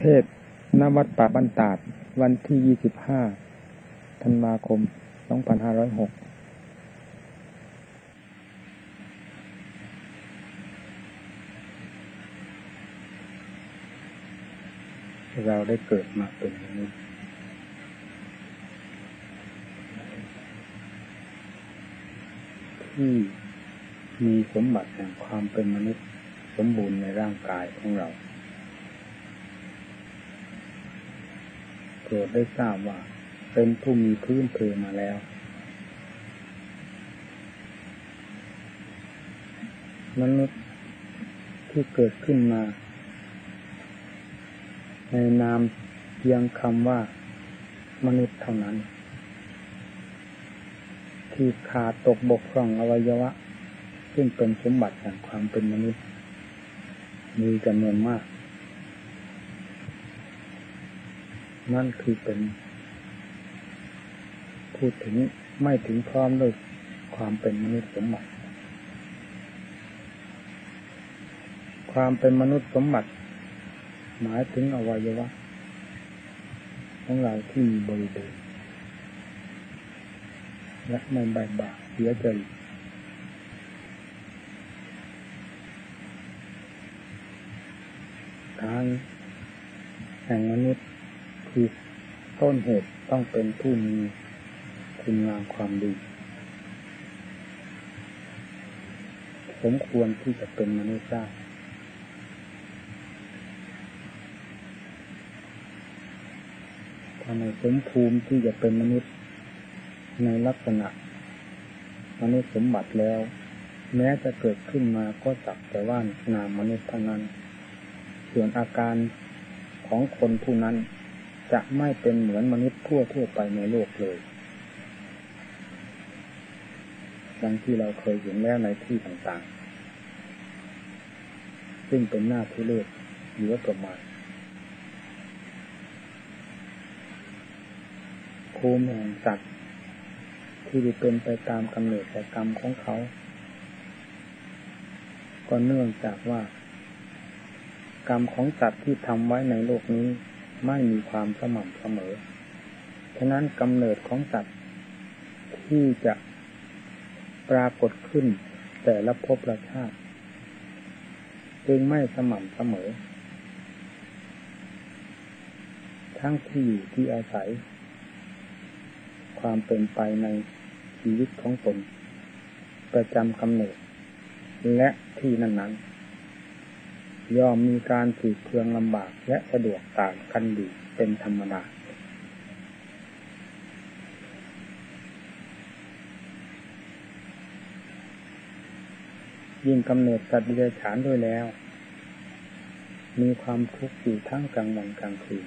เทศนวัดป่าบันตาด วันที่ยี่สิบห้าธันวาคมสองพันห้าร้อยหกเราได้เกิดมาเป็นมนุษย์ที่มีสมบัติแห่งความเป็นมนุษย์สมบูรณ์ในร่างกายของเรา โปรดได้ทราบว่า เป็นผู้มีพื้นเพมาแล้ว มนุษย์ที่เกิดขึ้นมา ในนามเพียงคำว่ามนุษย์เท่านั้น ที่ขาดตกบกพร่องอวัยวะ ซึ่งเป็นสมบัติแห่งความเป็นมนุษย์ มีจำนวนมาก นั่นคือเป็น พูดถึงไม่ถึงพร้อมด้วยความเป็นมนุษย์สมบัติ ความเป็นมนุษย์สมบัติ หมายถึงอวัยวะของเราที่มีบริเวณและไม่ใบบาเสียใจทางแห่งมนุษย์ คือต้นเหตุต้องเป็นผู้มีคุณงามความดี สมควรที่จะเป็นมนุษย์ได้ถ้าในสมภูมิที่จะเป็นมนุษย์ในลักษณะมนุษย์สมบัติแล้ว แม้จะเกิดขึ้นมาก็จับแต่ว่านามมนุษย์เท่านั้น ส่วนอาการของคนผู้นั้น จะไม่เป็นเหมือนมนุษย์ทั่วทั่วไปในโลกเลยดังที่เราเคยเห็นแล้วในที่ต่างๆ ซึ่งเป็นหน้าทุเรศหรือประมาณภูมิแห่งสัตว์ที่เป็นไปตามกำเนิดแต่กรรมของเขา ก็เนื่องจากว่า กรรมของสัตว์ที่ทำไว้ในโลกนี้ ไม่มีความสม่ำเสมอ ฉะนั้นกำเนิดของสัตว์ที่จะปรากฏขึ้นแต่ละภพละชาติจึงไม่สม่ำเสมอ ทั้งที่อยู่ที่อาศัย ความเป็นไปในชีวิตของตนประจำกำเนิด และที่นั้นๆ ย่อมมีการสืบเพืองลำบากและสะดวกต่างกันดีเป็นธรรมดา ยิ่งกำเนิดสัตว์เดรัจฉานด้วยแล้ว มีความทุกข์อยู่ทั้งกลางวันกลางคืน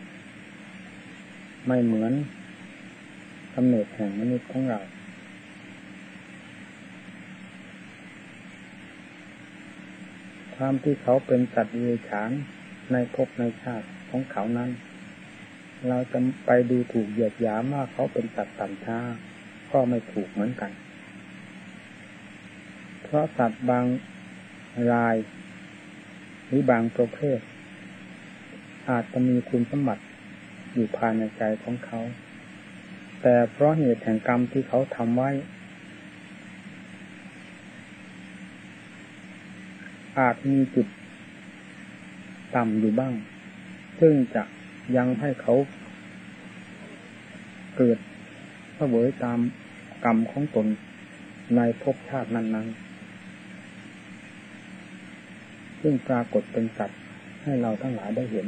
ไม่เหมือนกำเนิดแห่งมนุษย์ของเรา ความที่เขาเป็นสัตว์เดรัจฉานในภพในชาติของเขานั้น เราจะไปดูถูกเหยียดหยามว่าเขาเป็นสัตว์ต่ำช้าก็ไม่ถูกเหมือนกัน เพราะสัตว์บางรายหรือบางประเภท อาจจะมีคุณสมบัติอยู่ภายในใจของเขา แต่เพราะเหตุแห่งกรรมที่เขาทำไว้ อาจมีจุดต่ำอยู่บ้าง ซึ่งจะยังให้เขาเกิดเสวยตามกรรมของตนในภพชาตินั้น ๆ ซึ่งปรากฏเป็นสัตว์ให้เราทั้งหลายได้เห็น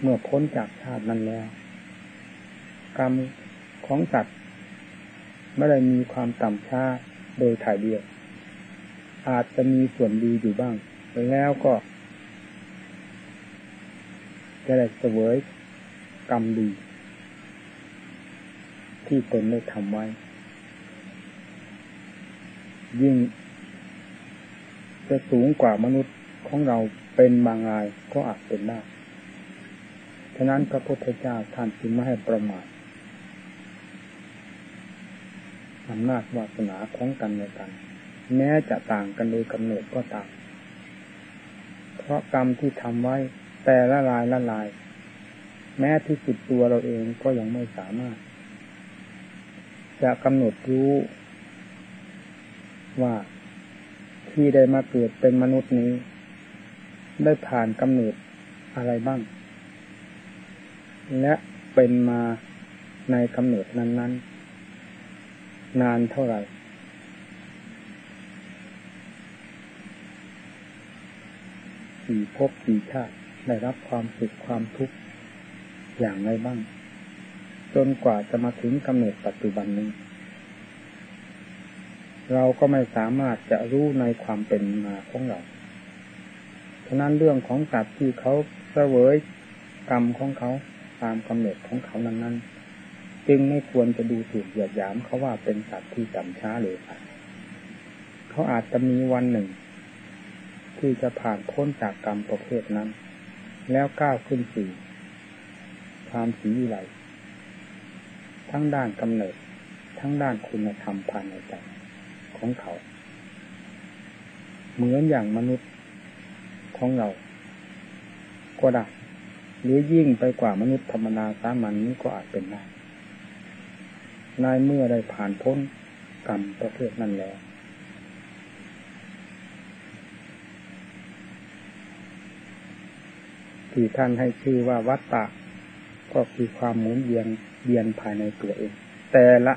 เมื่อพ้นจากชาตินั้นแล้ว กรรมของสัตว์ไม่ได้มีความต่ำช้าโดยถ่ายเดียว อาจจะมีส่วนดีอยู่บ้าง แล้วก็จะได้เสวยกรรมดี ที่ตนได้ทำไว้ ยิ่ง จะสูงกว่ามนุษย์ของเราเป็นบางรายก็อาจเป็นได้ฉะนั้นพระพุทธเจ้าท่านจึงไม่ให้ประมาทอำนาจวาสนาของกันในกัน แม้จะต่างกันโดยกำเนิดก็ตาม เพราะกรรมที่ทำไว้แต่ละลายละลาย แม้ที่สุดตัวเราเองก็ยังไม่สามารถ จะกำหนดรู้ ว่าที่ได้มาเกิดเป็นมนุษย์นี้ ได้ผ่านกำเนิดอะไรบ้าง และเป็นมาในกำเนิดนั้น ๆนานเท่าไหร่ กี่ภพกี่ชาติได้รับความสุขความทุกข์อย่างไรบ้าง จนกว่าจะมาถึงกำเนิดปัจจุบันนี้ เราก็ไม่สามารถจะรู้ในความเป็นมาของเราฉะนั้นเรื่องของสัตว์ที่เขาเสวยกรรมของเขาตามกำเนิดของเขานั้นๆจึงไม่ควรจะดูถูกเหยียดหยามเขาว่าเป็นสัตว์ที่จำช้าเลยค่ะเขาอาจจะมีวันหนึ่ง ที่จะผ่านพ้นจากกรรมประเภทนั้น แล้วก้าวขึ้นสู่ความสีวิไลทั้งด้านกำเนิด ทั้งด้านคุณธรรมภายในใจของเขา เหมือนอย่างมนุษย์ของเรา ก็ได้หรือยิ่งไปกว่ามนุษย์ธรรมดาสามัญนนี้ก็อาจเป็นได้นายเมื่อได้ผ่านพ้นกรรมประเภทนั้นแล้ว ที่ท่านให้ชื่อว่าวัตตะ ก็คือความหมุนเวียนเวียนภายในตัวเอง แต่ละ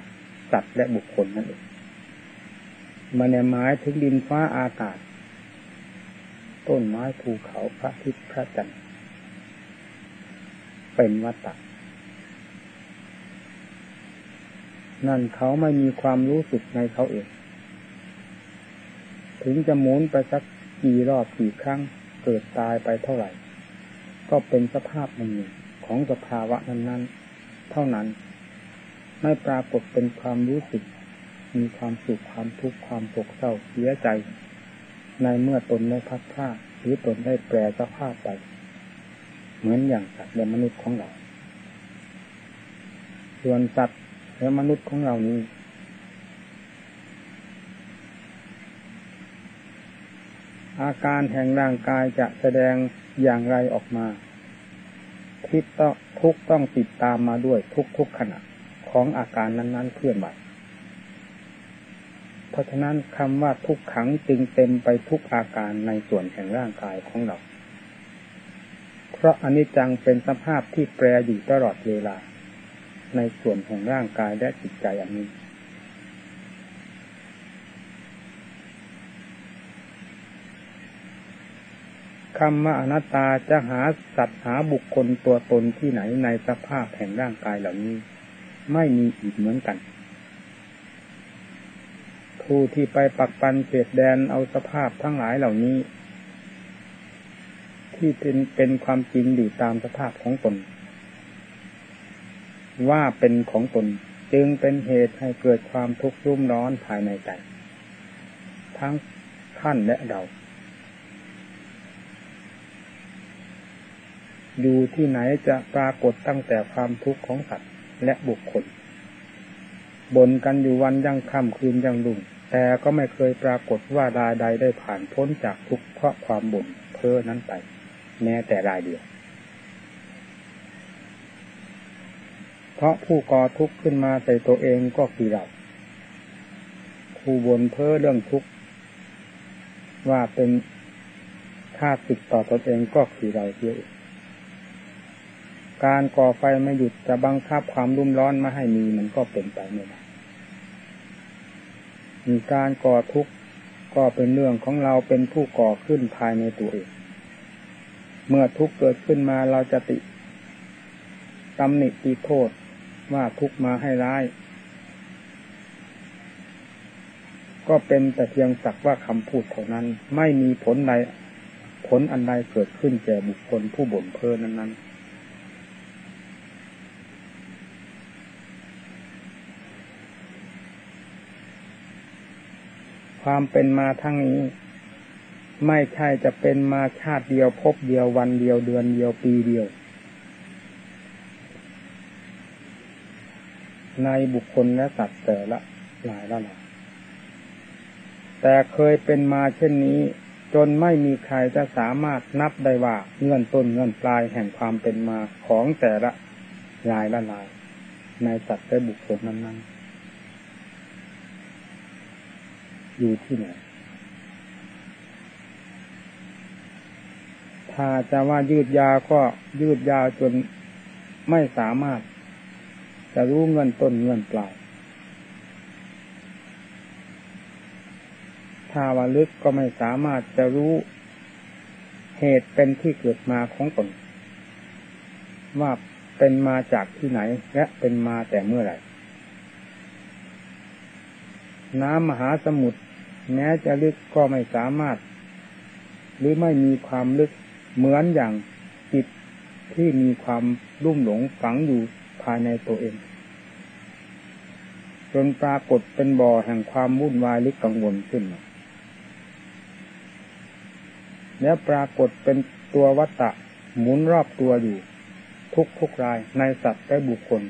สัตว์และบุคคลนั่นเองมันในหมายถึงดินฟ้าอากาศ ต้นไม้ภูเขาพระอาทิตย์พระจันทร์เป็นวัตตะนั่นเขาไม่มีความรู้สึกในเขาเอง ถึงจะหมุนไปสักกี่รอบกี่ครั้ง เกิดตายไปเท่าไหร่ ก็เป็นสภาพหนึ่งของสภาวะนั้นๆ เท่านั้น ไม่ปรากฏเป็นความรู้สึก มีความสุขความทุกข์ความโศกเศร้าเสียใจ ในเมื่อตนได้พัดพลาดหรือตนได้แปรสภาพไป เหมือนอย่างสัตว์และมนุษย์ของเรา ส่วนสัตว์และมนุษย์ของเรานี้ อาการแห่งร่างกายจะแสดงอย่างไรออกมาทิศต้องทุกต้องติดตามมาด้วยทุกทุกขณะของอาการนั้น ๆเคลื่อนไหวเพราะฉะนั้นคำว่าทุกขังจึงเต็มไปทุกอาการในส่วนแห่งร่างกายของเรา เพราะอนิจจังเป็นสภาพที่แปรอยู่ตลอดเวลา ในส่วนของร่างกายและจิตใจอันนี้ คำว่าอนัตตาจะหาสัตว์หาบุคคลตัวตนที่ไหนในสภาพแห่งร่างกายเหล่านี้ ไม่มีอีกเหมือนกัน ผู้ที่ไปปักปันเขตแดนเอาสภาพทั้งหลายเหล่านี้ ที่เป็นเป็นความจริงอยู่ตามสภาพของตน ว่าเป็นของตนจึงเป็นเหตุให้เกิดความทุกข์รุ่มร้อนภายในใจ ทั้งท่านและเรา อยู่ที่ไหนจะปรากฏตั้งแต่ความทุกข์ของสัตว์และบุคคลบ่นกันอยู่วันยังค่ำคืนยังลุ่งแต่ก็ไม่เคยปรากฏว่ารายใดได้ผ่านพ้นจากทุกข์เพราะความบ่นเพ้อนั้นไป แม้แต่รายเดียว เพราะผู้ก่อทุกข์ขึ้นมาใส่ตัวเองก็คือเราผู้บ่นเพ้อเรื่องทุกข์ว่าเป็นค่าสิกต่อตนเองก็คือเราเอง การก่อไฟไม่หยุดจะบังคับความรุ่มร้อนมาให้มีมันก็เป็นไปไม่ได้มีการก่อทุกข์ก็เป็นเรื่องของเราเป็นผู้ก่อขึ้นภายในตัวเอง เมื่อทุกข์เกิดขึ้นมาเราจะติตำหนิตีโทษว่าทุกข์มาให้ร้าย ก็เป็นแต่เพียงสักว่าคำพูดเท่านั้น ไม่มีผลใดผลอันใดเกิดขึ้นแก่บุคคลผู้บ่นเพ้อนั้นๆ ความเป็นมาทั้งนี้ ไม่ใช่จะเป็นมาชาติเดียวพบเดียววันเดียวเดือนเดียวปีเดียว ในบุคคลและสัตว์แต่ละหลายละหลายแต่เคยเป็นมาเช่นนี้ จนไม่มีใครจะสามารถนับได้ว่าเงื่อนต้นเงื่อนปลายแห่งความเป็นมาของแต่ละลายละลาย ในสัตว์และบุคคลนั้นๆ อยู่ที่ไหน ถ้าจะว่ายืดยาวก็ยืดยาวจนไม่สามารถ จะรู้เงินต้นเงินปลาย ถ้าว่าลึกก็ไม่สามารถจะรู้เหตุเป็นที่เกิดมาของตนว่าเป็นมาจากที่ไหนและเป็นมาแต่เมื่อไหร่ น้ำมหาสมุทร แม้จะลึกก็ไม่สามารถ หรือไม่มีความลึกเหมือนอย่างจิตที่มีความรุ่มหลงฝังอยู่ภายในตัวเอง จนปรากฏเป็นบ่อแห่งความวุ่นวายลึกกังวลขึ้นแล้วปรากฏเป็นตัววัตตะหมุนรอบตัวอยู่ ทุกทุกรายในสัตว์และบุคคล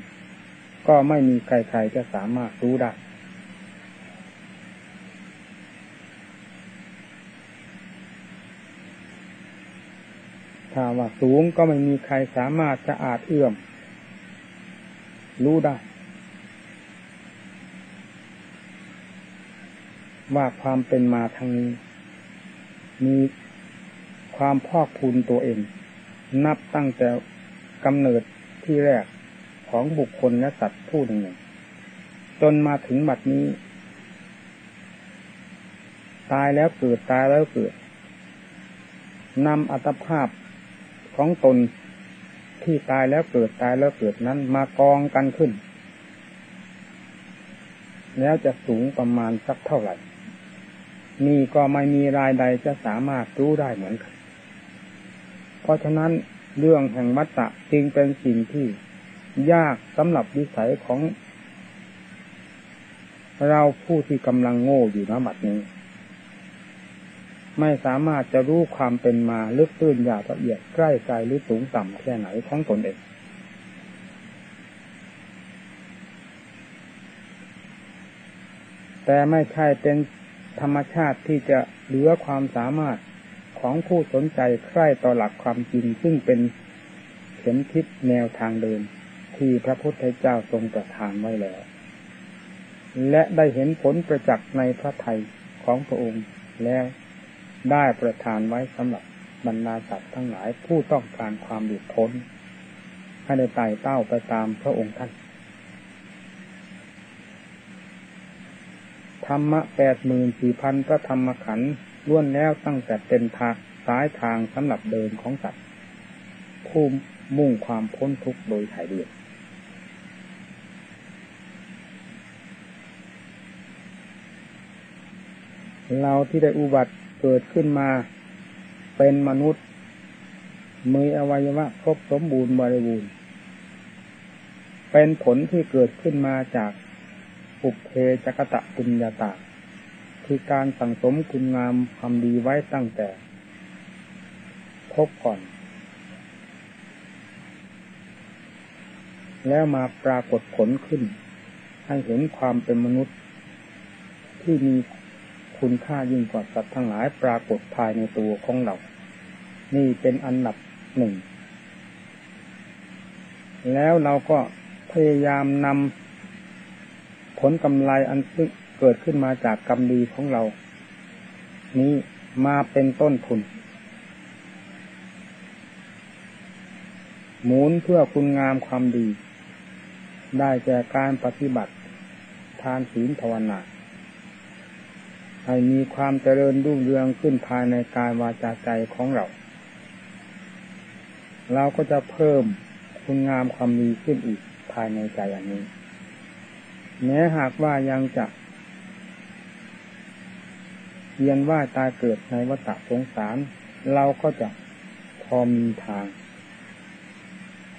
ก็ไม่มีใครๆจะสามารถรู้ได้ ถ้าว่าสูงก็ไม่มีใครสามารถจะอาจเอื้อม รู้ได้ ว่าความเป็นมาทางนี้ มีความพอกพูนตัวเอง นับตั้งแต่กำเนิดที่แรกของบุคคลและสัตว์ผู้หนึ่ง จนมาถึงบัดนี้ ตายแล้วเกิดตายแล้วเกิดนำอัตภาพ ของตนที่ตายแล้วเกิดตายแล้วเกิดนั้นมากองกันขึ้น แล้วจะสูงประมาณสักเท่าไหร่นี่ก็ไม่มีรายใดจะสามารถรู้ได้เหมือนกัน เพราะฉะนั้นเรื่องแห่งมัตตะจึงเป็นสิ่งที่ยากสำหรับวิสัยของ เราผู้ที่กำลังโง่อยู่ณบัดนี้ ไม่สามารถจะรู้ความเป็นมาลึกตื้นยาวละเอียดใกล้ไกลหรือสูงต่ำแค่ไหนของตนเอง แต่ไม่ใช่เป็นธรรมชาติที่จะเหลือความสามารถของผู้สนใจใคร่ต่อหลักความจริง ซึ่งเป็นเข็มทิศแนวทางเดินที่พระพุทธเจ้าทรงประทานไว้แล้ว และได้เห็นผลประจักษ์ในพระไทยของพระองค์แล้ว ได้ประทานไว้สำหรับบรรดาสัตว์ทั้งหลายผู้ต้องการความหลุดพ้น ให้ได้ไต่เต้าไปตามพระองค์ท่าน ธรรมะแปดหมื่นสี่พันพระธรรมขันธ์ล้วนแล้วตั้งแต่เป็นทางสายทางสำหรับเดินของสัตว์ผู้มุ่งความพ้นทุกข์โดยถ่ายเดียวเราที่ได้อุบัติ เกิดขึ้นมา เป็นมนุษย์มีอวัยวะครบสมบูรณ์บริบูรณ์ เป็นผลที่เกิดขึ้นมาจากอุเพจกตะปุญญาตาคือการสั่งสมคุณงามความดีไว้ตั้งแต่ พบก่อน แล้วมาปรากฏผลขึ้น ให้เห็นความเป็นมนุษย์ที่มี คุณค่ายิ่งกว่าสัตว์ทั้งหลายปรากฏภายในตัวของเรา นี่เป็นอันดับหนึ่ง แล้วเราก็พยายามนำผลกำไรอันซึ่งเกิดขึ้นมาจากกรรมดีของเรา นี้มาเป็นต้นทุน หมุนเพื่อคุณงามความดี ได้แก่การปฏิบัติ ทานศีลภาวนา ให้มีความเจริญรุ่งเรืองขึ้นภายในกายวาจาใจของเรา เราก็จะเพิ่มคุณงามความดีขึ้นอีกภายในใจอย่างนี้ แม้หากว่ายังจะเวียนว่าตายเกิดในวัฏสงสาร เราก็จะพอมีทาง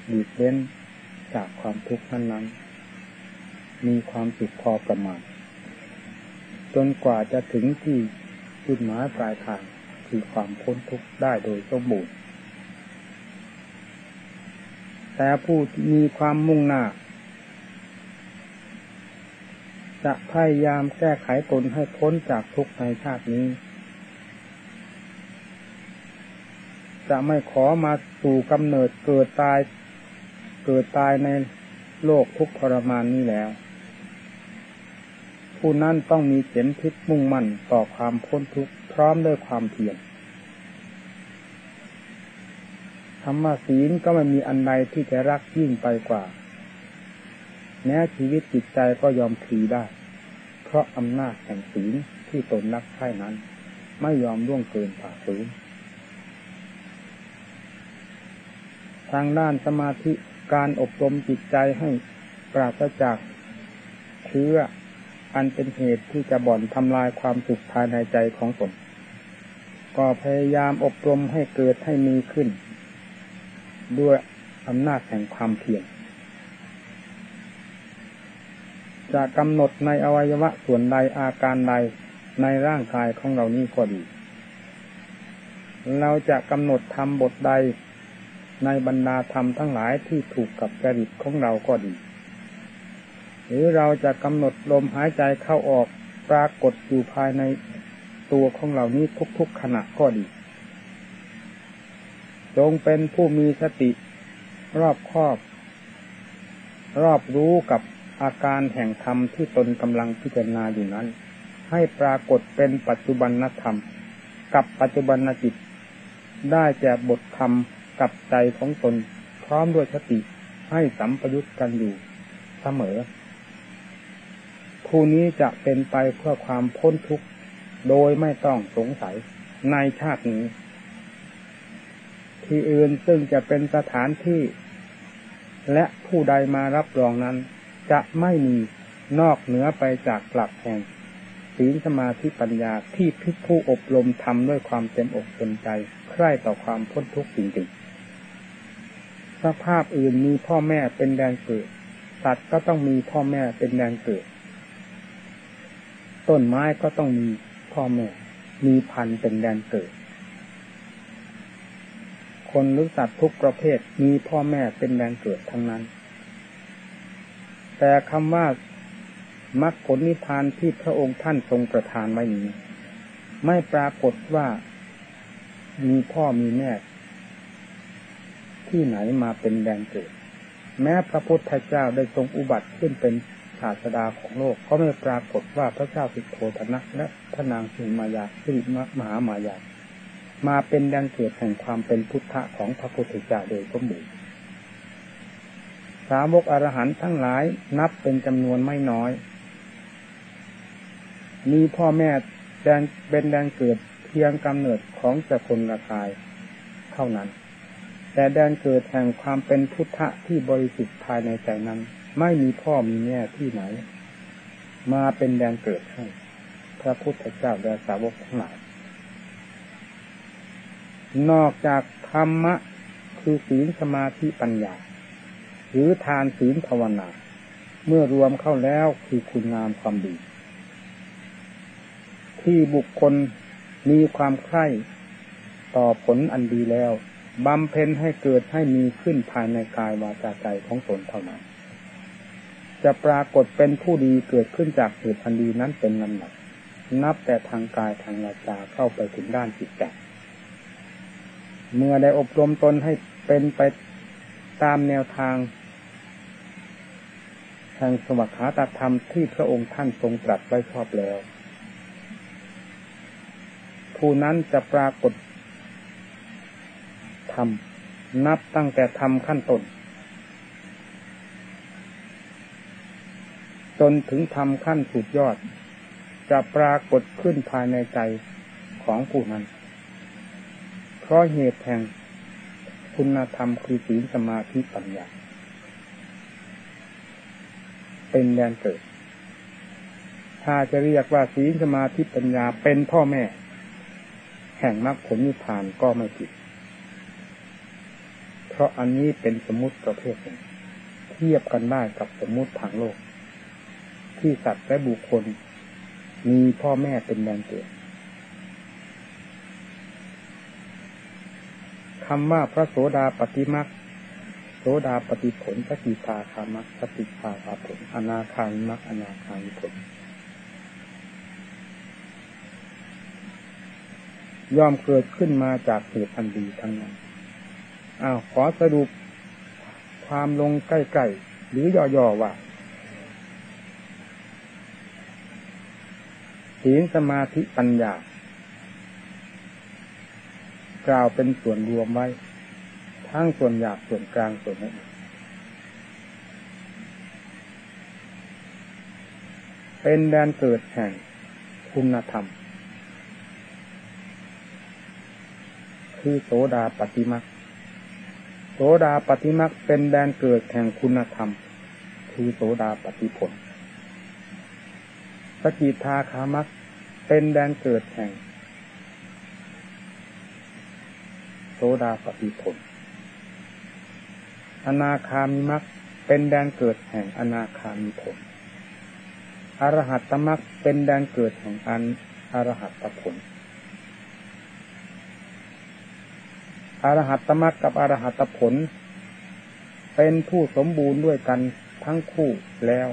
หลีกเล่นจากความทุกข์นั้นมีความสุขพอประมาณ จนกว่าจะถึงที่จุดหมายปลายทางคือความพ้นทุกข์ได้โดยสมบูรณ์แต่ผู้มีความมุ่งหน้า จะพยายามแก้ไขตนให้พ้นจากทุกข์ในชาตินี้ จะไม่ขอมาสู่กำเนิดเกิดตาย เกิดตายในโลกทุกทรมานนี้แล้ว ผู้นั้นต้องมีเข็มทิศมุ่งมั่นต่อความพ้นทุกข์พร้อมด้วยความเพียรธรรมศีลก็ไม่มีอันใดที่จะรักยิ่งไปกว่า แม้ชีวิตจิตใจก็ยอมทีได้ เพราะอำนาจแห่งศีลที่ตนรักใช่นั้น ไม่ยอมล่วงเกินฝ่าฝืนทางด้านสมาธิการอบรมจิตใจให้ปราศจากเชื้อ อันเป็นเหตุที่จะบ่อนทำลายความสุขภายในใจของตน ก็พยายามอบรมให้เกิดให้มีขึ้น ด้วยอำนาจแห่งความเพียรจะกำหนดในอวัยวะส่วนใดอาการใดในร่างกายของเรานี้ก็ดี เราจะกำหนดทำบทใดในบรรดาธรรมทั้งหลายที่ถูกกับจริตของเราก็ดี หรือเราจะกำหนดลมหายใจเข้าออกปรากฏอยู่ภายในตัวของเรานี้ทุกๆขณะก็ดี จงเป็นผู้มีสติรอบครอบ รอบรู้กับอาการแห่งธรรมที่ตนกำลังพิจารณาอยู่นั้น ให้ปรากฏเป็นปัจจุบันธรรม กับปัจจุบันจิต ได้แก่บทธรรมกับใจของตน พร้อมด้วยสติให้สัมปยุตกันอยู่เสมอ ผู้นี้จะเป็นไปเพื่อความพ้นทุกข์โดยไม่ต้องสงสัยในชาตินี้ ที่อื่นซึ่งจะเป็นสถานที่ และผู้ใดมารับรองนั้น จะไม่มีนอกเหนือไปจากหลักแห่งศีลสมาธิปัญญาที่พิผู้อบรมทำด้วยความเต็มอกเต็มใจ ใคร่ต่อความพ้นทุกข์จริงๆสภาพอื่นมีพ่อแม่เป็นแดนเกิดสัตว์ก็ต้องมีพ่อแม่เป็นแดนเกิด ต้นไม้ก็ต้องมีพ่อแม่ มีพันธุ์เป็นแดนเกิด คนหรือสัตว์ทุกประเภทมีพ่อแม่เป็นแดนเกิดทั้งนั้น แต่คำว่ามรรคผลนิพพานที่พระองค์ท่านทรงประทานไว้นี้ ไม่ปรากฏว่า มีพ่อมีแม่ ที่ไหนมาเป็นแดงเกิด แม้พระพุทธเจ้าได้ทรงอุบัติขึ้นเป็น ศาสดาของโลกก็ไม่ปรากฏว่าพระเจ้าสิโธธนะและพระนางสิมายาสิมหามายา มาเป็นแดงเกิดแห่งความเป็นพุทธะของพระพุทธเจ้าโดยสมบูรณ์สาวกอรหันต์ทั้งหลายนับเป็นจำนวนไม่น้อย มีพ่อแม่แดงเป็นแดงเกิดเพียงกำเนิดของสกุลกายเท่านั้น แต่แดนเกิดแห่งความเป็นพุทธะที่บริสุทธิ์ภายในใจนั้น ไม่มีพ่อมีแม่ที่ไหน มาเป็นแดนเกิดให้พระพุทธเจ้าและสาวกทั้งหลาย นอกจากธรรมะคือศีลสมาธิปัญญา หรือทานศีลภาวนา เมื่อรวมเข้าแล้วคือคุณงามความดี ที่บุคคลมีความใคร่ต่อผลอันดีแล้วบำเพ็ญให้เกิดให้มีขึ้นภายในกายวาจาใจของตนเท่านั้น จะปรากฏเป็นผู้ดีเกิดขึ้นจากเหตุอันดีนั้นเป็นลำดับนับแต่ทางกายทางวาจาเข้าไปถึงด้านจิตใจเมื่อได้อบรมตนให้เป็นไปตามแนวทางทางสวัสดิธรรมที่พระองค์ท่านทรงตรัสไว้ชอบแล้ว ผู้นั้นจะปรากฏทำนับตั้งแต่ทำขั้นต้น จนถึงทำขั้นสุดยอด จะปรากฏขึ้นภายในใจของผู้นั้น เพราะเหตุแห่งคุณธรรมคือศีลสมาธิปัญญา เป็นแดนเกิด ถ้าจะเรียกว่าศีลสมาธิปัญญาเป็นพ่อแม่ แห่งมรรคผลนิพพานก็ไม่ผิด เพราะอันนี้เป็นสมมติประเภทหนึ่ง เทียบกันได้กับสมมติทางโลก ที่สัตว์และบุคคล มีพ่อแม่เป็นแดนเกิดคำว่าพระโสดาปฏิมักโสดาปฏิผลสกิทาคามักสติภาคาผล อนาคามิมักอนาคามิผล ย่อมเกิดขึ้นมาจากเหตุอันดีทั้งนั้นอ้าวขอสรุปความลงใกล้ๆหรือย่อๆว่า ศีลสมาธิปัญญา กล่าวเป็นส่วนรวมไว้ ทั้งส่วนหยาบส่วนกลางส่วนละเอียดเป็นแดนเกิดแห่งคุณธรรม คือโสดาปฏิมักโสดาปฏิมักเป็นแดนเกิดแห่งคุณธรรม คือโสดาปฏิผล สกิทาคามักเป็นแดนเกิดแห่ง โสดาปฏิผล อนาคามิมักเป็นแดนเกิดแห่งอนาคามิผล อรหัตตมักเป็นแดนเกิดแห่งอันอรหัตตผล อรหัตตมักกับอรหัตผล เป็นผู้สมบูรณ์ด้วยกันทั้งคู่แล้ว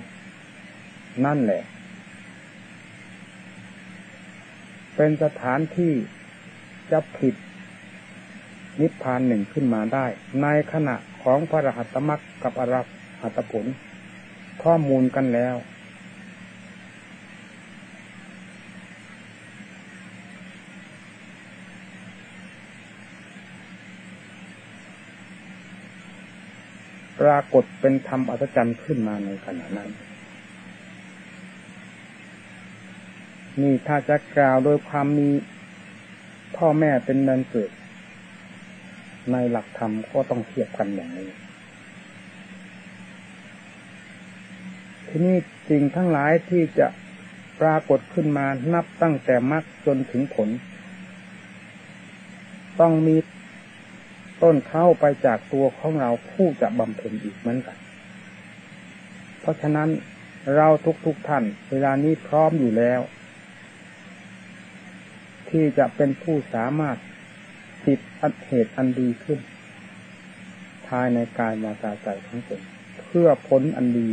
นั่นแหละ เป็นสถานที่จะผิดนิพพานหนึ่งขึ้นมาได้ ในขณะของพระรหัตตมักกับอรหัตผล ข้อมูลกันแล้ว ปรากฏเป็นธรรมอัศจรรย์ขึ้นมาในขณะนั้น นี่ถ้าจะกล่าวโดยความมีพ่อแม่เป็นนันเกิด ในหลักธรรมก็ต้องเทียบกันอย่างนี้ ทีนี้สิ่งทั้งหลายที่จะปรากฏขึ้นมานับตั้งแต่มรรคจนถึงผล ต้องมีต้นเข้าไปจากตัวของเราผู้จะบำเพ็ญอีกเหมือนกัน เพราะฉะนั้นเราทุกๆทท่าน เวลานี้พร้อมอยู่แล้ว ที่จะเป็นผู้สามารถติดอัตเหตุอันดีขึ้น ภายในกายมาตาใจของตนเพื่อผลอันดี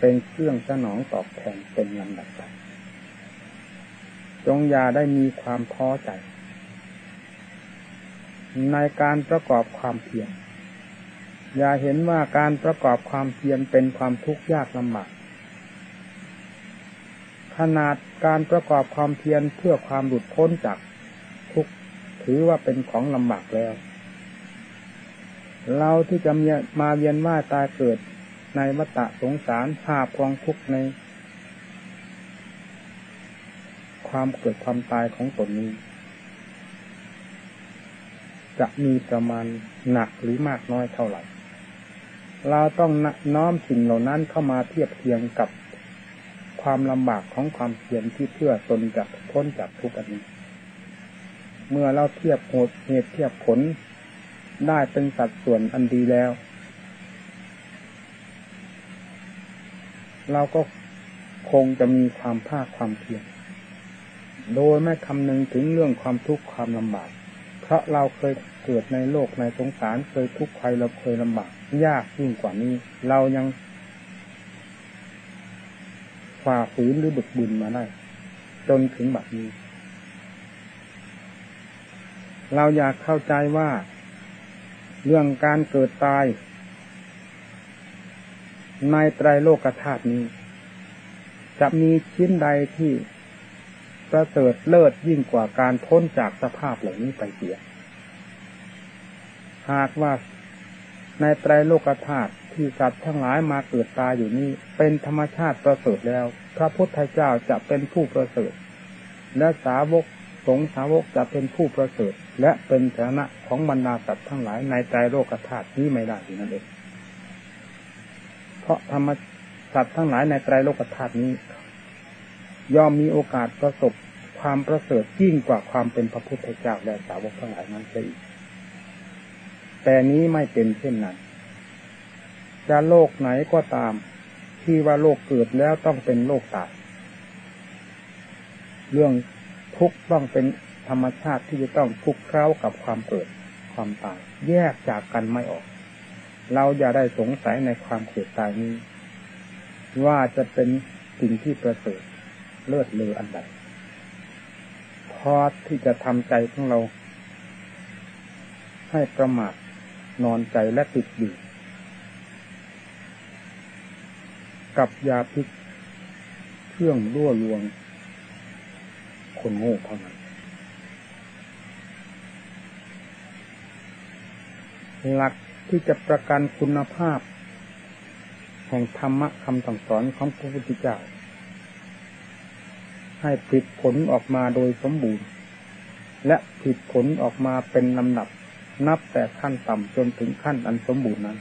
เป็นเครื่องสนองตอบแทนเป็นลำดับไปจงอย่าได้มีความท้อใจ ในการประกอบความเพียรอย่าเห็นว่าการประกอบความเพียรเป็นความทุกข์ยากลำบาก ขนาดการประกอบความเพียรเพื่อความหลุดพ้นจากทุกข์ถือว่าเป็นของลำบากแล้ว เราที่จะมาเวียนว่าตายเกิดในวัฏสงสารหาพองทุกข์ใน ความเกิดความตายของตนนี้ จะมีประมาณหนักหรือมากน้อยเท่าไหร่ เราต้องน้อมสิ่งเหล่านั้นเข้ามาเทียบเทียงกับ ความลำบากของความเพียรที่เพื่อตนจะพ้นจากทุกข์อันนี้ เมื่อเราเทียบโหดเหตุเทียบผลได้เป็นสัดส่วนอันดีแล้ว เราก็คงจะมีความภาคความเพียรโดยไม่คำนึงถึงเรื่องความทุกข์ความลำบาก เพราะเราเคยเกิดในโลกในสงสารเคยทุกข์ภัยเราเคยลำบาก ยากยิ่งกว่านี้ เรายัง ฝ่าฝืนหรือบึกบึนมาได้ จนถึงแบบนี้ เราอยากเข้าใจว่า เรื่องการเกิดตาย ในไตรโลกธาตุนี้ จะมีชิ้นใดที่ประเสริฐเลิศยิ่งกว่าการพ้นจากสภาพเหล่านี้ไปเสีย หากว่าในไตรโลกธาตุ ที่สัตว์ทั้งหลายมาเกิดตายอยู่นี้ เป็นธรรมชาติประเสริฐแล้ว พระพุทธเจ้าจะเป็นผู้ประเสริฐ และสาวกสงสาวกจะเป็นผู้ประเสริฐ และเป็นฐานะของบรรดาสัตว์ทั้งหลายในไตรโลกธาตุนี้ไม่ได้นั่นเองเพราะธรรมสัตว์ทั้งหลายในไตรโลกธาตุนี้ย่อมมีโอกาสประสบความประเสริฐยิ่งกว่าความเป็นพระพุทธเจ้าและสาวกทั้งหลายนั้นเสียอีกแต่นี้ไม่เป็นเช่นนั้น จะโลกไหนก็ตาม ที่ว่าโลกเกิดแล้วต้องเป็นโลกตายเรื่องทุกต้องเป็นธรรมชาติที่จะต้องทุกเคล้ากับความเกิดความตาย แยกจากกันไม่ออก เราอย่าได้สงสัยในความเกิดตายนี้ ว่าจะเป็นสิ่งที่ประเสริฐเลิศเลออันใดพอที่จะทำใจของเรา ให้ประมาทนอนใจและติดอยู่ กับยาพิษเครื่องรั่วลวง คนโง่เท่านั้นหลักที่จะประกันคุณภาพ แห่งธรรมะคำสั่งสอนของพระพุทธเจ้า ให้ผลิตผลออกมาโดยสมบูรณ์ และผลิตผลออกมาเป็นลำดับ นับแต่ขั้นต่ำจนถึงขั้นอันสมบูรณ์นั้น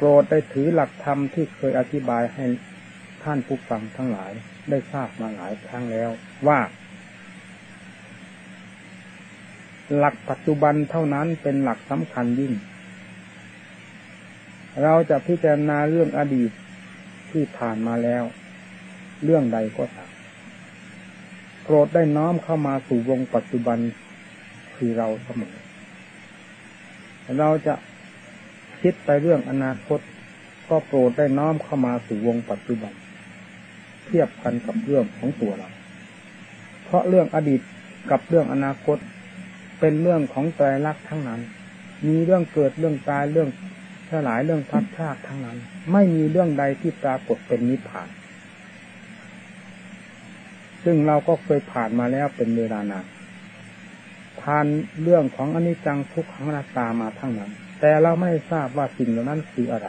โปรดได้ถือหลักธรรมที่เคยอธิบายให้ท่านผู้ฟังทั้งหลายได้ทราบมาหลายครั้งแล้วว่า หลักปัจจุบันเท่านั้นเป็นหลักสำคัญยิ่ง เราจะพิจารณาเรื่องอดีตที่ผ่านมาแล้ว เรื่องใดก็ตามโปรดได้น้อมเข้ามาสู่วงปัจจุบันคือเราเสมอ เราจะ คิดไปเรื่องอนาคต ก็โปรดได้น้อมเข้ามาสู่วงปัจจุบัน เทียบกันกับเรื่องของตัวเรา เพราะเรื่องอดีตกับเรื่องอนาคต เป็นเรื่องของใจรักทั้งนั้น มีเรื่องเกิดเรื่องตายเรื่องสลายเรื่องพัดพลาดทั้งนั้น ไม่มีเรื่องใดที่ปรากฏเป็นนิพพาน ซึ่งเราก็เคยผ่านมาแล้วเป็นเวลานานผ่านเรื่องของอนิจจังทุกขังนาตามาทั้งนั้น แต่เราไม่ทราบว่าสิ่งเหล่านั้นคืออะไร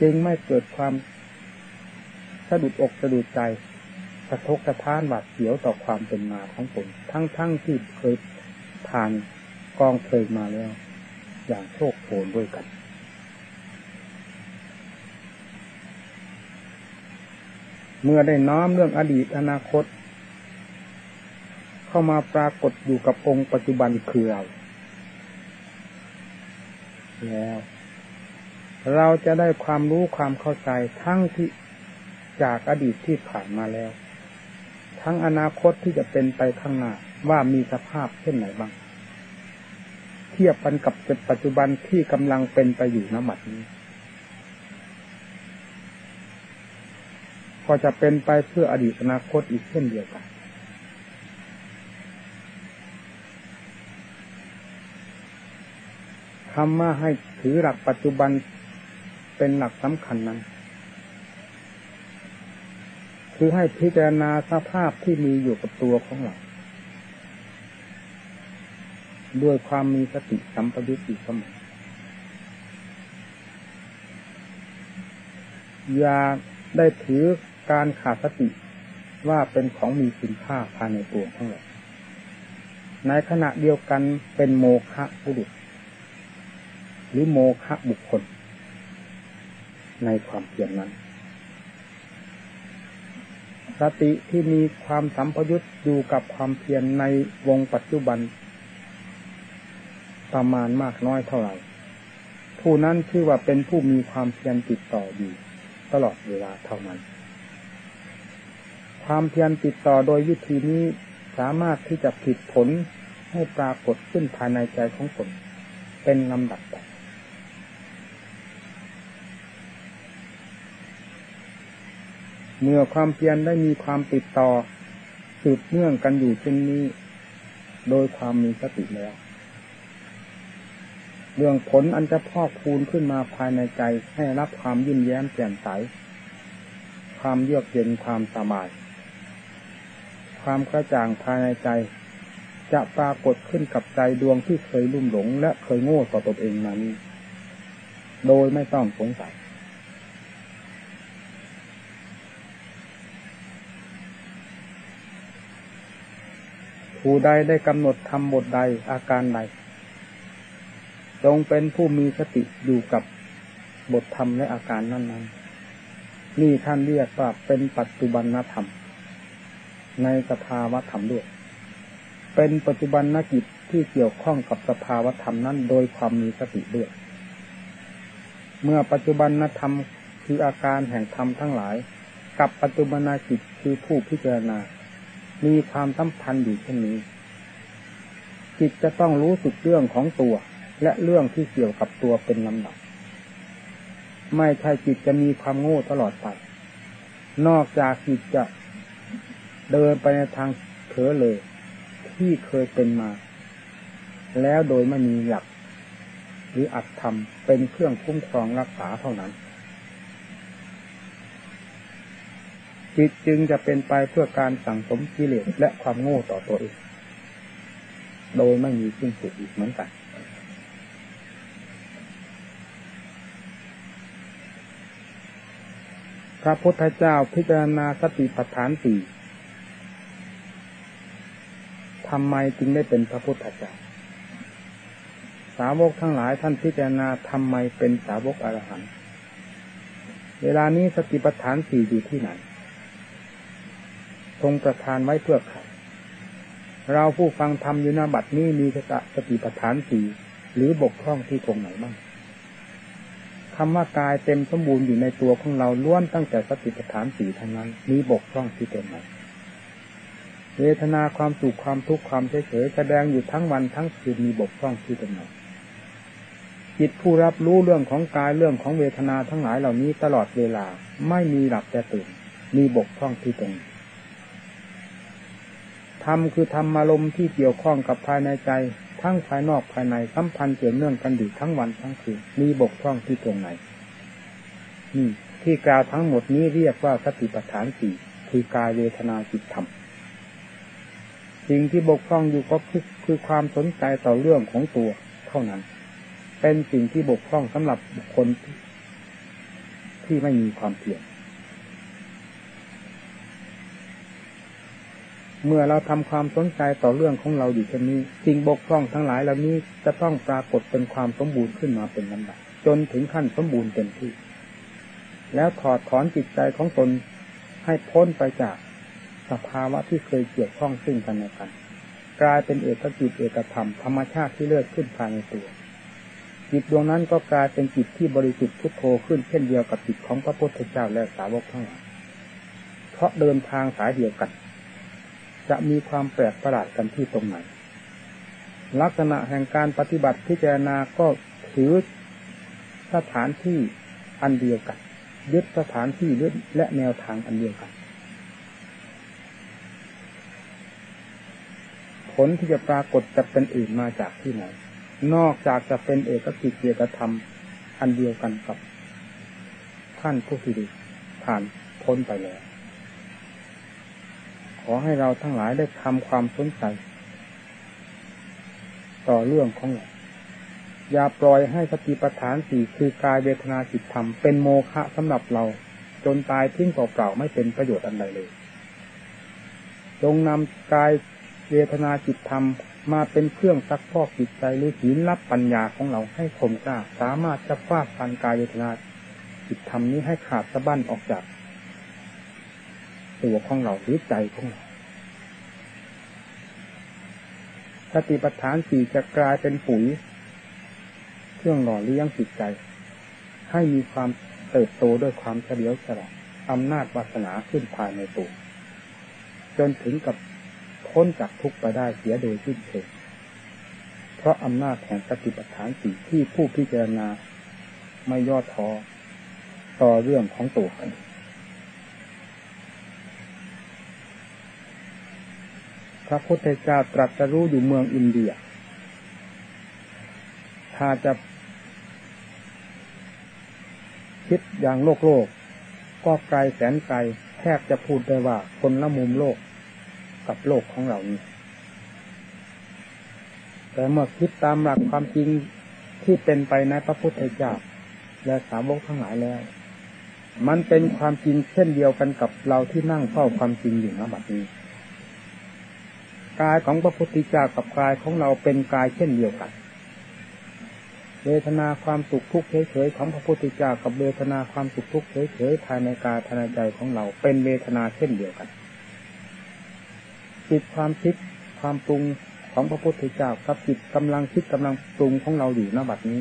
จึงไม่เกิดความสะดุดอกสะดุดใจสะทกสะท้านหวาดเสียวต่อความเป็นมาของตนทั้งๆทที่เคยผ่านกองเคยมาแล้ว อย่างโชคโผนด้วยกัน เมื่อได้น้อมเรื่องอดีตอนาคต เข้ามาปรากฏอยู่กับองค์ปัจจุบันคือเรา แล้ว เราจะได้ความรู้ความเข้าใจทั้งที่จากอดีตที่ผ่านมาแล้ว ทั้งอนาคตที่จะเป็นไปข้างหน้าว่ามีสภาพเช่นไหนบ้าง เทียบกันกับปัจจุบันที่กำลังเป็นไปอยู่ณบัดนี้ก็จะเป็นไปเพื่ออดีตอนาคตอีกเช่นเดียวกัน คำว่าให้ถือหลักปัจจุบันเป็นหลักสำคัญนั้น คือให้พิจารณาสภาพที่มีอยู่กับตัวของเรา ด้วยความมีสติสัมปยุตติเสมออย่าได้ถือการขาดสติว่าเป็นของมีคุณค่าภายในตัวของเราในขณะเดียวกันเป็นโมฆะบุรุษ หรือโมฆะบุคคล ในความเพียรนั้น สติที่มีความสัมพยุตอยู่กับความเพียรในวงปัจจุบัน ประมาณมากน้อยเท่าไหร่ ผู้นั้นชื่อว่าเป็นผู้มีความเพียรติดต่ออยู่ตลอดเวลาเท่านั้น ความเพียรติดต่อโดยวิธีนี้สามารถที่จะผิดผลให้ปรากฏขึ้นภายในใจของตนเป็นลำดับไป เมื่อความเพียรได้มีความติดต่อสืบเนื่องกันอยู่เช่นนี้ โดยความมีสติแล้ว เรื่องผลอันจะพอกพูนขึ้นมาภายในใจให้รับความยิ้มแย้มแจ่มใส ความเยือกเย็นความสบาย ความกระจ่างภายในใจ จะปรากฏขึ้นกับใจดวงที่เคยลุ่มหลง และเคยโง่ต่อตนเองนั้นโดยไม่ต้องสงสัย ผู้ใดได้กำหนดทำบทใดอาการใดจงเป็นผู้มีสติอยู่กับบทธรรมและอาการนั้นๆนี่ท่านเรียกว่าเป็นปัจจุบันธรรม ในสภาวะธรรมด้วยเป็นปัจจุบันนกิจที่เกี่ยวข้องกับสภาวะธรรมนั้นโดยความมีสติด้วย เมื่อปัจจุบันนธรรมคืออาการแห่งธรรมทั้งหลาย กับปัจจุบันจิตคือผู้พิจารณา มีความสัมพันธ์อยู่เช่นนี้ จิตจะต้องรู้สึกเรื่องของตัว และเรื่องที่เกี่ยวกับตัวเป็นลำดับ ไม่ใช่จิตจะมีความโง่ตลอดไป นอกจากจิตจะเดินไปในทางเถอเลย ที่เคยเป็นมา แล้วโดยไม่มีหลัก หรืออัดทำเป็นเครื่องคุ้มครองรักษาเท่านั้น จิตจึงจะเป็นไปเพื่อการสั่งสมกิเลสและความโง่ต่อตัวเอง โดยไม่มีสิ้นสุดอีกเหมือนกัน พระพุทธเจ้าพิจารณาสติปัฏฐานสี่ทำไมจึงได้เป็นพระพุทธเจ้า สาวกทั้งหลายท่านพิจารณาทำไมเป็นสาวกอรหันต์เวลานี้สติปัฏฐานสี่อยู่ที่ไหน ทรงประทานไว้เพื่อใครเราผู้ฟังธรรมอยู่หน้าบัดนี้มีสติปัฏฐานสี่หรือบกพร่องที่ตรงไหนบ้างคำว่ากายเต็มสมบูรณ์อยู่ในตัวของเราล้วนตั้งแต่สติปัฏฐานสี่ทั้งนั้น มีบกพร่องที่เป็นไหนเวทนาความสุขความทุกข์ความเฉยๆแสดงอยู่ทั้งวันทั้งคืนมีบกพร่องที่เป็นไหนจิตผู้รับรู้เรื่องของกายเรื่องของเวทนาทั้งหลายเหล่านี้ตลอดเวลาไม่มีหลับแต่ตื่น มีบกพร่องที่เป็น ธรรมคือธรรมารมที่เกี่ยวข้องกับภายในใจ ทั้งภายนอกภายในสัมพันธ์เกี่ยวเนื่องกันอยู่ทั้งวันทั้งคืนมีบกพร่องที่ตรงไหนนี่ที่กล่าวทั้งหมดนี้เรียกว่าสติปัฏฐานสี่คือกายเวทนาจิตธรรมสิ่งที่บกพร่องอยู่ก็คือความสนใจต่อเรื่องของตัวเท่านั้น เป็นสิ่งที่บกพร่องสำหรับบุคคลที่ไม่มีความเพียร เมื่อเราทำความสนใจต่อเรื่องของเราอยู่เช่นนี้สิ่งบกพร่องทั้งหลายเหล่านี้จะต้องปรากฏเป็นความสมบูรณ์ขึ้นมาเป็นลำดับจนถึงขั้นสมบูรณ์เต็มที่ แล้วถอดถอนจิตใจของตนให้พ้นไปจากสภาวะที่เคยเกี่ยวข้องซึ่งกันและกัน กลายเป็นเอกจิตเอกธรรมธรรมชาติที่เลือกขึ้นภายในตัวจิตดวงนั้นก็กลายเป็นจิตที่บริสุทธิ์พุทโธขึ้นเช่นเดียวกับจิตของพระพุทธเจ้าและสาวกทั้งหลายเพราะเดินทางสายเดียวกัน จะมีความแปลกประหลาดกันที่ตรงไหน ลักษณะแห่งการปฏิบัติพิจารณาก็ถือสถานที่อันเดียวกัน ยึดสถานที่ยึดและแนวทางอันเดียวกัน ผลที่จะปรากฏจะเป็นอื่นมาจากที่ไหน นอกจากจะเป็นเอกกิจเกียรธรรม อันเดียวกันกับท่านผู้ที่ผ่านพ้นไปแล้ว ขอให้เราทั้งหลายได้ทำความสนใจ ต่อเรื่องของเราอย่าปล่อยให้สติปัฏฐานสี่คือกายเวทนาจิตธรรมเป็นโมฆะสำหรับเรา จนตายทิ้งเปล่าๆไม่เป็นประโยชน์อันใดเลย จงนำกายเวทนาจิตธรรมมาเป็นเครื่องซักพอกจิตใจหรือหินรับปัญญาของเราให้คมกล้าสามารถจะฟาดฟันกายเวทนาจิตธรรมนี้ให้ขาดสะบั้นออกจาก ตัวของเราหรือใจของเราสติปัฏฐานสี่จะกลายเป็นปุ๋ย เครื่องหล่อเลี้ยงจิตใจ ให้มีความเติบโตด้วยความเฉลียวฉลาดอำนาจวาสนาขึ้นภายในตัว จนถึงกับพ้นจากทุกข์ไปได้เสียโดยสิ้นเชิงเพราะอำนาจแห่งสติปัฏฐานสี่ที่ผู้พิจารณาไม่ย่อท้อต่อเรื่องของตัวกัน พระพุทธเจ้าตรัสรู้อยู่เมืองอินเดีย ถ้าจะคิดอย่างโลกโลก ก็ไกลแสนไกลแทบจะพูดได้ว่าคนละมุมโลกกับโลกของเรานี้ แต่เมื่อคิดตามหลักความจริงที่เป็นไปในพระพุทธเจ้าและสาวกทั้งหลายแล้ว มันเป็นความจริงเช่นเดียวกันกับเราที่นั่งเฝ้าความจริงอยู่ณบัดนี้ กายของพระพุทธเจ้ากับกายของเราเป็นกายเช่นเดียวกัน เวทนาความสุขทุกข์เฉยๆของพระพุทธเจ้ากับเวทนาความสุขทุกข์เฉยๆภายในกายภายในใจของเราเป็นเวทนาเช่นเดียวกัน จิตความคิดความปรุงของพระพุทธเจ้ากับจิตกำลังคิดกำลังปรุงของเราอยู่ณบัดนี้